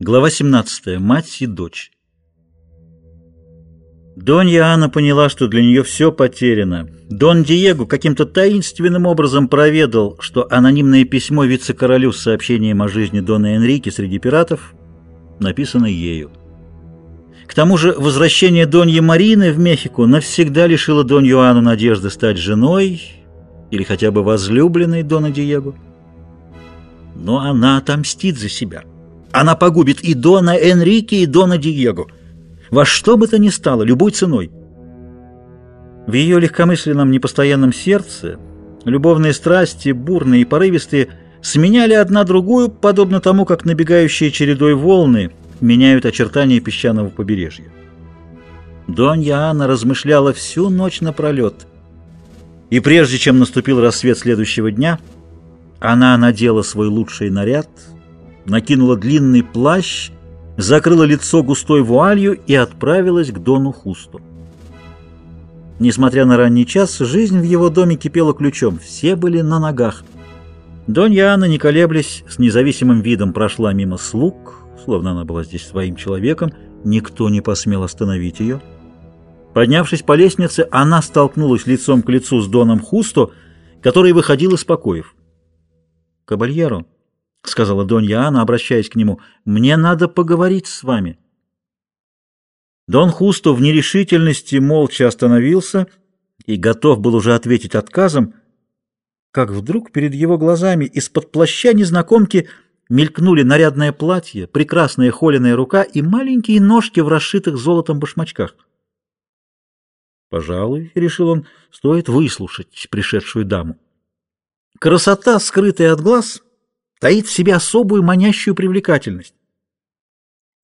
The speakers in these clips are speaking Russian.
Глава 17. Мать и дочь. Донья Анна поняла, что для нее все потеряно. Дон Диего каким-то таинственным образом проведал, что анонимное письмо вице-королю с сообщением о жизни Дона Энрике среди пиратов написано ею. К тому же возвращение Доньи Марины в Мехико навсегда лишило Донью Анну надежды стать женой или хотя бы возлюбленной Дона Диего. Но она отомстит за себя. Она погубит и Дона Энрике, и Дона Диего. Во что бы то ни стало, любой ценой. В ее легкомысленном непостоянном сердце любовные страсти, бурные и порывистые, сменяли одна другую, подобно тому, как набегающие чередой волны меняют очертания песчаного побережья. Донья Анна размышляла всю ночь напролет. И прежде чем наступил рассвет следующего дня, она надела свой лучший наряд — накинула длинный плащ, закрыла лицо густой вуалью и отправилась к Дону Хусту. Несмотря на ранний час, жизнь в его доме кипела ключом, все были на ногах. Донья Анна, не колеблясь, с независимым видом прошла мимо слуг, словно она была здесь своим человеком, никто не посмел остановить ее. Поднявшись по лестнице, она столкнулась лицом к лицу с Доном Хусто, который выходил из покоев. «Кабальеро», — сказала Донья Анна, обращаясь к нему, — «мне надо поговорить с вами». Дон Хусто в нерешительности молча остановился и готов был уже ответить отказом, как вдруг перед его глазами из-под плаща незнакомки мелькнули нарядное платье, прекрасная холеная рука и маленькие ножки в расшитых золотом башмачках. «Пожалуй, — решил он, — стоит выслушать пришедшую даму. Красота, скрытая от глаз, таит в себе особую манящую привлекательность.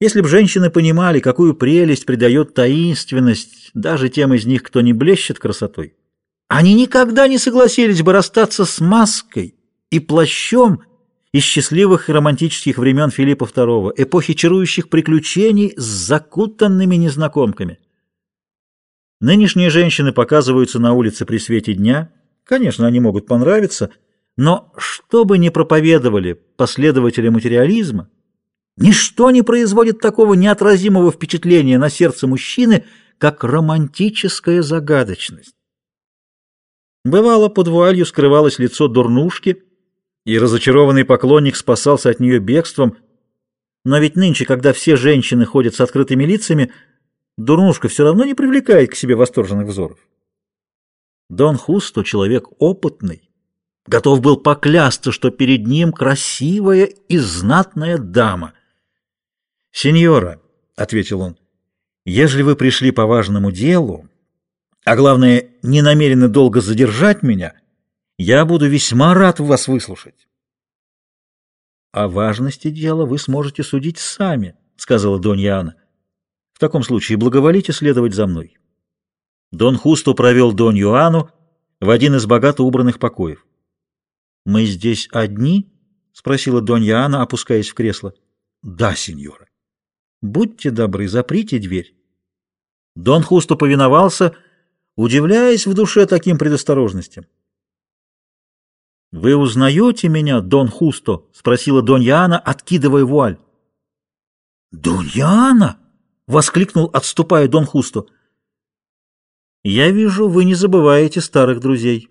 Если бы женщины понимали, какую прелесть придает таинственность даже тем из них, кто не блещет красотой, они никогда не согласились бы расстаться с маской и плащом из счастливых и романтических времен Филиппа II, эпохи чарующих приключений с закутанными незнакомками. Нынешние женщины показываются на улице при свете дня. Конечно, они могут понравиться – но что бы ни проповедовали последователи материализма, ничто не производит такого неотразимого впечатления на сердце мужчины, как романтическая загадочность. Бывало, под вуалью скрывалось лицо дурнушки, и разочарованный поклонник спасался от нее бегством. Но ведь нынче, когда все женщины ходят с открытыми лицами, дурнушка все равно не привлекает к себе восторженных взоров. Дон Хусто — человек опытный, готов был поклясться, что перед ним красивая и знатная дама. «Сеньора», — ответил он, — «ежели вы пришли по важному делу, а главное, не намерены долго задержать меня, я буду весьма рад вас выслушать». «О важности дела вы сможете судить сами», — сказала Донья Анна. «В таком случае благоволите следовать за мной». Дон Хусто провел Донью Анну в один из богато убранных покоев. «Мы здесь одни?» — спросила Донья Анна, опускаясь в кресло. «Да, сеньора». «Будьте добры, заприте дверь». Дон Хусто повиновался, удивляясь в душе таким предосторожностям. «Вы узнаете меня, Дон Хусто?» — спросила Донья Анна, откидывая вуаль. «Донья Анна!» — воскликнул, отступая Дон Хусто. «Я вижу, вы не забываете старых друзей».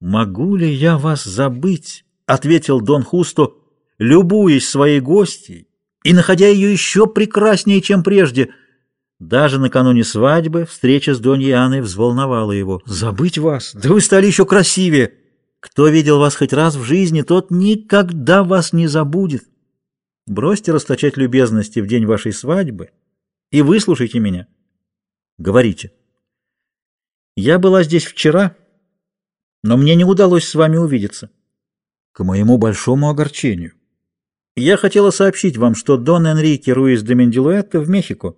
«Могу ли я вас забыть?» — ответил Дон Хусто, любуясь своей гостьей и находя ее еще прекраснее, чем прежде. Даже накануне свадьбы встреча с Доньей Анной взволновала его. «Забыть вас? Да вы стали еще красивее! Кто видел вас хоть раз в жизни, тот никогда вас не забудет. Бросьте расточать любезности в день вашей свадьбы и выслушайте меня. Говорите. Я была здесь вчера» но мне не удалось с вами увидеться. К моему большому огорчению. Я хотела сообщить вам, что Дон Энрике Руис де Мендилуэта в Мехико.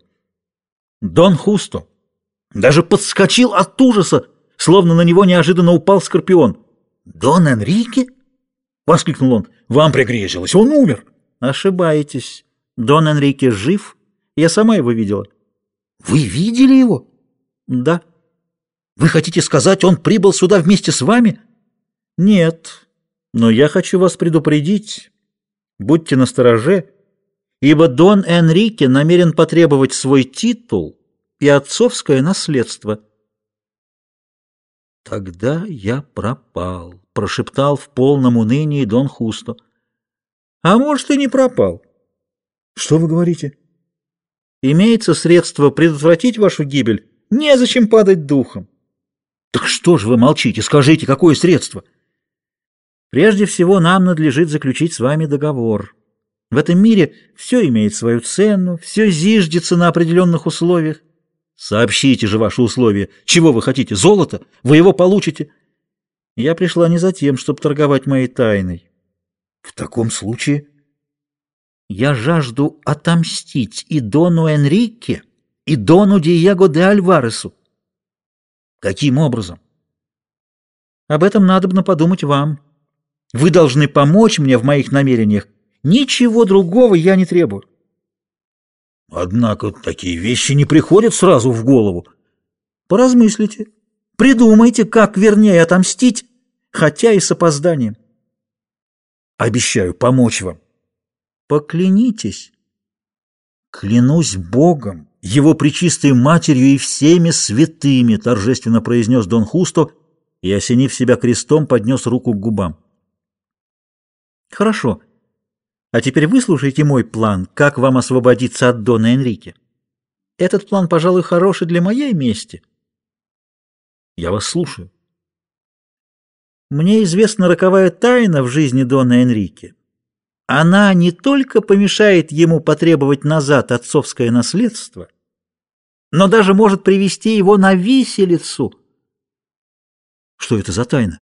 Дон Хусто даже подскочил от ужаса, словно на него неожиданно упал скорпион. «Дон Энрике?» — воскликнул он. «Вам пригрезилось, он умер!» «Ошибаетесь. Дон Энрике жив. Я сама его видела». «Вы видели его?» «Да». Вы хотите сказать, он прибыл сюда вместе с вами? Нет, но я хочу вас предупредить. Будьте настороже. ибо Дон Энрике намерен потребовать свой титул и отцовское наследство. Тогда я пропал, прошептал в полном унынии Дон Хусто. А может, и не пропал. Что вы говорите? Имеется средство предотвратить вашу гибель? Незачем падать духом. Так что же вы молчите? Скажите, какое средство? Прежде всего, нам надлежит заключить с вами договор. В этом мире все имеет свою цену, все зиждется на определенных условиях. Сообщите же ваши условия. Чего вы хотите? Золото? Вы его получите. Я пришла не за тем, чтобы торговать моей тайной. В таком случае я жажду отомстить и Дону Энрике, и Дону Диего де Альваресу. Каким образом? Об этом надо подумать вам. Вы должны помочь мне в моих намерениях. Ничего другого я не требую. Однако такие вещи не приходят сразу в голову. Поразмыслите, придумайте, как вернее отомстить, хотя и с опозданием. Обещаю помочь вам. Поклянитесь. Клянусь Богом, его пречистой матерью и всеми святыми, торжественно произнес Дон Хусто и, осенив себя крестом, поднес руку к губам. Хорошо. А теперь выслушайте мой план, как вам освободиться от Дона Энрике. Этот план, пожалуй, хороший для моей мести. Я вас слушаю. Мне известна роковая тайна в жизни Дона Энрике. Она не только помешает ему потребовать назад отцовское наследство, но даже может привести его на виселицу. Что это за тайна?